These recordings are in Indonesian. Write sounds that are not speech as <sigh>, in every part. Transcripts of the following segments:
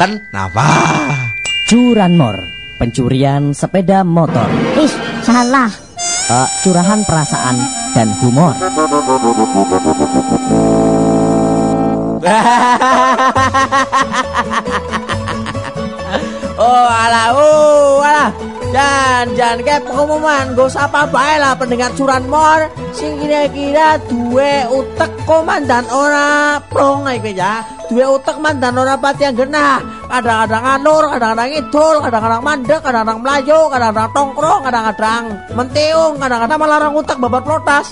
Kenapa? Curanmor, pencurian sepeda motor. Ih, salah. Uh, curahan perasaan dan humor. <laughs> oh alah, oh alah. Dan jangan kayak pengumuman, gak usah apa bae lah pendengar curanmor sing kira-kira duwe utek komandan ora prong ya. Duwe utek mandan ora yang genah. Kadang-kadang anur, kadang-kadang idul, kadang-kadang mandek, kadang-kadang melayu, kadang-kadang tongkrong, kadang-kadang menteung, kadang-kadang melarang utek babat protes.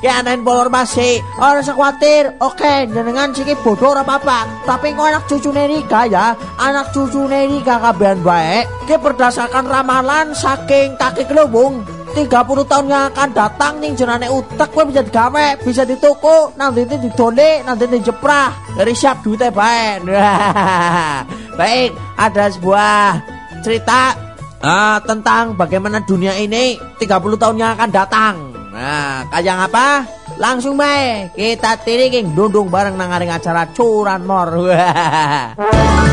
ya <laughs> anain informasi, orang sekwatir, oke, dengan siki bodoh apa-apa. Tapi kok anak cucu Nerika ya, anak cucu Nerika kabehan baik, ke berdasarkan ramalan saking kaki kelubung 30 tahun yang akan datang nih jenane utek gue bisa digawe, bisa dituku, nanti ini didole, nanti ini jeprah. Dari siap duitnya baik. <laughs> baik, ada sebuah cerita uh, tentang bagaimana dunia ini 30 tahun yang akan datang. Nah, kayak apa? Langsung baik, kita tiringin dundung bareng nangaring acara curan mor. <laughs>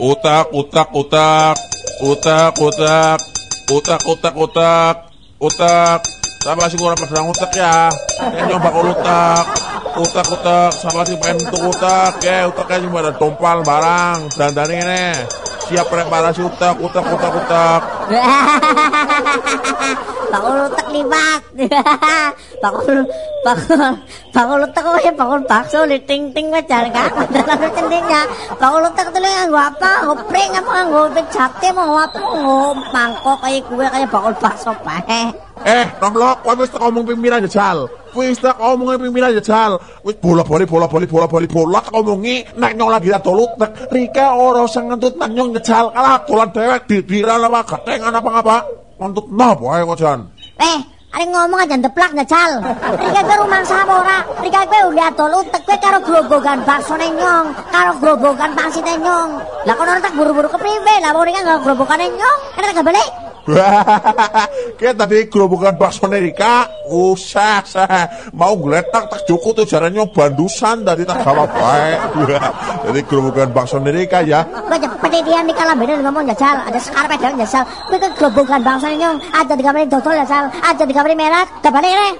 Utak, utak, utak. Utak, utak. Utak, utak, utak. Utak. Sama sih kurang pedang utak ya. Yang nyoba utak. Utak, utak. Sama sih pengen untuk utak. Ya, utaknya cuma ada tompal barang. Dan dan ini. Siap preparasi utak, utak, utak, utak. <laughs> bakul utak libat. bakul <laughs> bakul bakul utak kok ya bakul bakso di ting ting wajar kan. Dalam cendingnya bakul utak tuh yang gua apa ngopring apa ngopeng jate mau apa mangkok kayak gue kayak bakul bakso pahe. Eh, nomlok, kowe wis ngomong pimpinan jajal. Wis tak ngomong pimpinan jajal. Wis bola-bali bola-bali bola-bali bola ngomongi nek nyong lagi dolut nek Rika ora usah ngentut nang nyong jajal kalah dolan dewek didira apa gatengan apa ngapa. Ngentut napa ae kok jan. Eh, Ari ngomong aja deplak jajal. Rika gue rumah sama ora. Rika gue udah tol utek gue karo grobogan bakso nyong, karo grobogan pangsit nyong. Lah kono tak buru-buru kepriwe? Lah mau Rika gak grobogan nyong. Kan gak balik. <laughs> Kayak tadi gerobokan bakso Nerika, usah, sah. Mau geletak tak cukup tuh caranya bandusan dari tak gawa baik. <laughs> Jadi gerobokan bakso Nerika ya. Gue penelitian di kalah bener ngomong jajal, ada sekarang pedang jajal. Gue kan gerobokan bakso nyong, ada di kamar dotol jajal, ada di kamar merah, kabare re.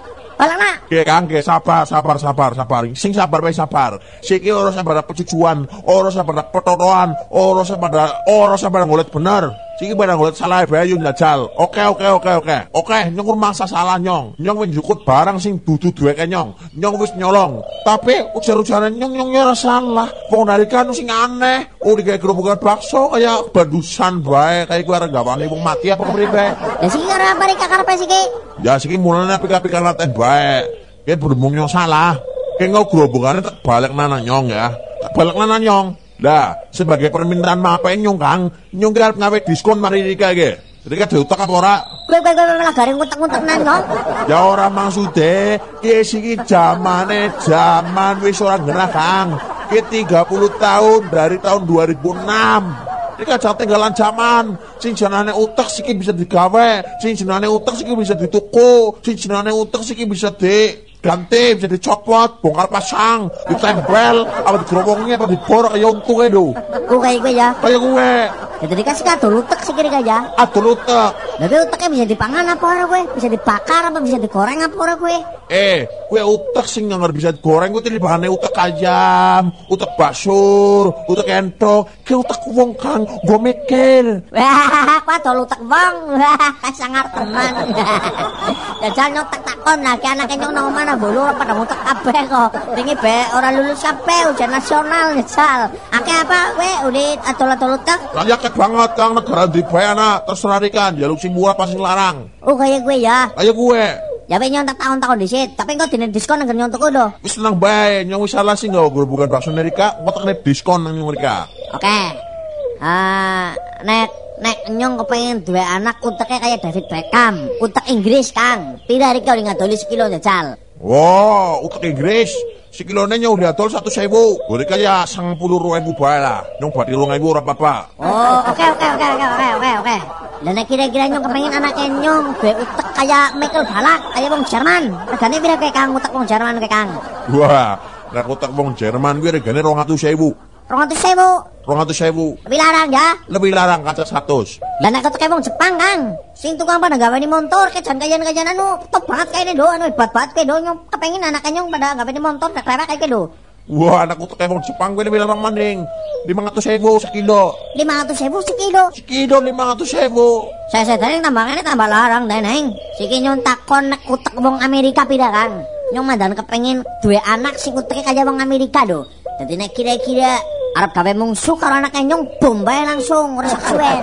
Balak nak. Oke Kang, ke sabar, sabar, sabar, sabar. Sing sabar bae sabar. Siki ora sabar pecucuan, ora sabar petotoan, ora sabar ora sabar ngulet bener. Siki barang ngulet salah bae yo njajal. Oke, oke, oke, oke. Oke, nyong mangsa salah nyong. Nyong wis njukut barang sing dudu duweke nyong. Nyong wis nyolong. Tapi ujar-ujaran nyong nyong ora salah. Wong narikan sing aneh. Oh digawe gerobongan bakso kaya bandusan bae kayak kuwi arep gawane wong mati apa kepriwe. Ya siki karo apa Rika karepe siki? Ya siki mulane pikir-pikir laten bae. Kayak berhubung nyong salah. Kayak ngau gerobongannya tak balik nana nyong ya. Tak balik nana nyong. Lah, sebagai permintaan maaf nyong Kang, nyong kira ngawe diskon mari Rika iki. Rika diutak apa ora? Gue gue gue malah garing ngutek-ngutek nang nyong. Ya ora maksude, ki siki zamane zaman wis ora genah Kang. Ki 30 tahun dari tahun 2006. Ini kan tinggalan zaman. Sing jenane utek siki bisa digawe, sing jenane utek siki bisa dituku, sing jenane utek siki bisa di ganti bisa dicopot, bongkar pasang, ditempel, apa digerowongnya, apa diborok kayak untungnya do. Gue kayak gue ya. Kayak gue, Ya tadi kasih kado lutek sih kira aja. aduh utek. Tapi uteknya bisa dipangan apa ora gue? Bisa dibakar apa bisa digoreng apa ora gue? Eh, gue utek sing nggak bisa digoreng, gue tadi bahannya utek ayam, utek basur, utek entok, ke utek wong kang, gue mikir. Wah, <laughs> kok ada lutek bang. Wah, kasangar teman. <laughs> Jajal nyotek takon lagi anaknya nang mana bolu pada ngutek kabeh kok. Wingi be ora lulus kabeh ujian nasional jajal. Akeh apa gue ulit atol-atol lutek? Lah banget kang negara di anak terserah ikan, jaluk sing murah pas sing larang. Oh kayak gue ya. Kayak gue, Ya pe nyontek tahun-tahun di situ, tapi kok dine diskon nang nyontek udah. wis seneng bae, nyong wis salah sih nggak bukan bakso Amerika, ngotak nih diskon nang mereka. Oke. Ah, nek nek nyong kepengen dua anak uteknya kayak David Beckham, utek Inggris Kang. Tidak iki udah ngadoli sekilo jajal. Wow, utek Inggris. Nyong udah tol satu sewu. Gue kayak sang puluh bae lah. Nyong buat ilung ibu ora apa-apa. Oh, oke oke oke oke oke oke oke. Lah nek kira-kira nyong kepengin anake nyong duwe utek kaya Michael Balak, kaya wong Jerman. Regane pira kae Kang utek wong Jerman kae Kang? Wah, nek utek wong Jerman kuwi regane 200.000. 200.000. 200.000. Lebih larang ya. Lebih larang kaca 100. Lah nek utek wong Jepang Kang. Sing tukang pada gaweni motor kejan kayan-kayan anu top banget kae do anu hebat banget kae do nyong kepengin anake nyong pada gaweni motor dak lewat kae do. Wah, anak utek wong Jepang kuwi lebih larang maning. 500.000 sekilo. 500.000 sekilo. Sekilo 500.000. Saya sadar tambangane tambah larang dan neng. Siki nyong takon nek utek wong Amerika pira Kang. Nyong mandan kepengin duwe anak sing uteke kaya wong Amerika do. Dadi nek kira-kira arep gawe mungsuh karo anake nyong bom bae langsung ora suwen.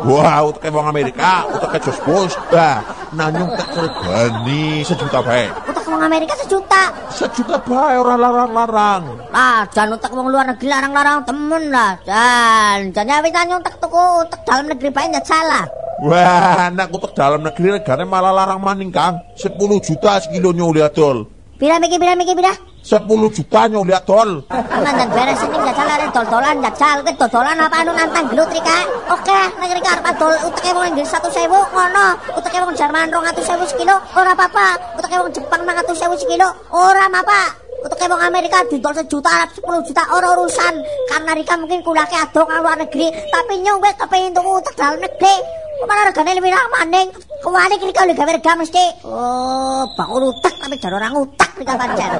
Wah, utek wong Amerika, utek Jos Bos. Bah, nanyung tak regani sejuta bae. Utek wong Amerika sejuta. Sejuta bae ora larang-larang. Ah, jan utek wong luar negeri larang-larang temen lah. Jan, jan wis nyong utek tuku utek dalam negeri bae ndak salah. Wah, anak utek dalam negeri regane malah larang maning, Kang. 10 juta sekilo nyoli adol. Pira miki pira miki pira? 10 juta nyoli adol. Mandan beres ini jajal arek dol-dolan jajal ke dodolan apa anu nantang gelut Rika. Oke, nek Rika arep adol uteke wong Inggris 100.000 ngono. Uteke wong Jerman 200.000 sekilo ora apa-apa. Uteke wong Jepang 500.000 sekilo ora apa-apa. Uteke wong Amerika didol sejuta arep 10 juta ora urusan. Karena Rika mungkin kulake ado ka luar negeri, tapi nyong wis kepengin tuku utek dalam negeri. Malah regane lebih larang maning. Kewali Rika oleh gawe rega mesti. Oh, bakul utek tapi jar orang utek Rika pancen.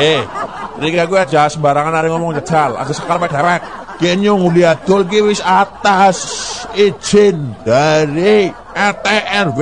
Eh, Rika gue aja sembarangan hari ngomong jajal, aja sekal pada dewek. Kenyo nguli adol ki wis atas izin dari RTRW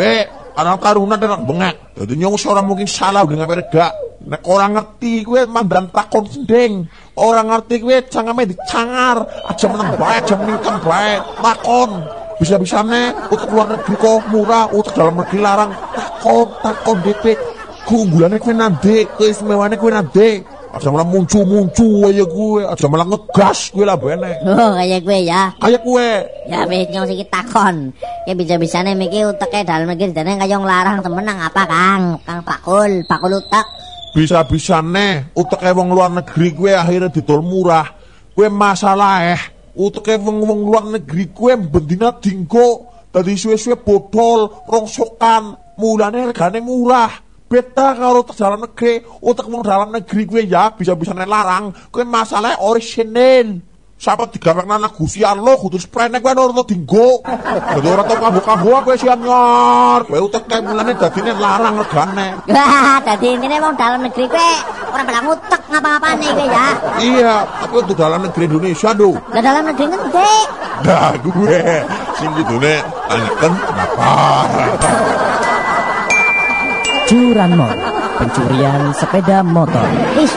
orang tarunan dan bengak. Jadi nyong seorang mungkin salah dengan mereka. Nek orang ngerti gue mandan takon sending. Orang ngerti gue cangame dicangar. Aja menang baik, aja meningkan baik. Takon. Bisa-bisanya untuk luar negeri kok murah, untuk dalam negeri larang. Takon, takon DP. Keunggulannya gue nanti, keistimewaannya gue nanti. Aja malah muncul-muncul aja gue, aja malah ngegas gue lah bene. Oh, kayak gue ya. Kayak gue. Ya wis nyong siki takon. Ya bisa-bisane miki uteke dalam negeri dene kaya nglarang temenang apa Kang? Kang Pakul, Pakul utek. Bisa-bisane uteke wong luar negeri gue akhirnya didol murah. Gue masalah eh. Uteke wong wong luar negeri gue bendina dinggo. Tadi suwe-suwe rongsokan, mulane regane murah. Kalau utek dalam negeri, utek wong dalam negeri gue ya bisa-bisane larang. Gue masalah orisinil. Siapa digawe anak Gusti Allah kudu sprene kowe ora dinggo. Dadi ora tau kambuh-kambuh kowe sian nyor. Kowe utek kae mulane dadine larang regane. Wah, dadi intine wong dalam negeri kowe ora belang utek ngapa-ngapane kowe ya. Iya, tapi untuk dalam negeri Indonesia do. Lah dalam negeri ngendi? Nah, gue sing kudune tanyakan kenapa. Curanmor, pencurian sepeda motor. Ih,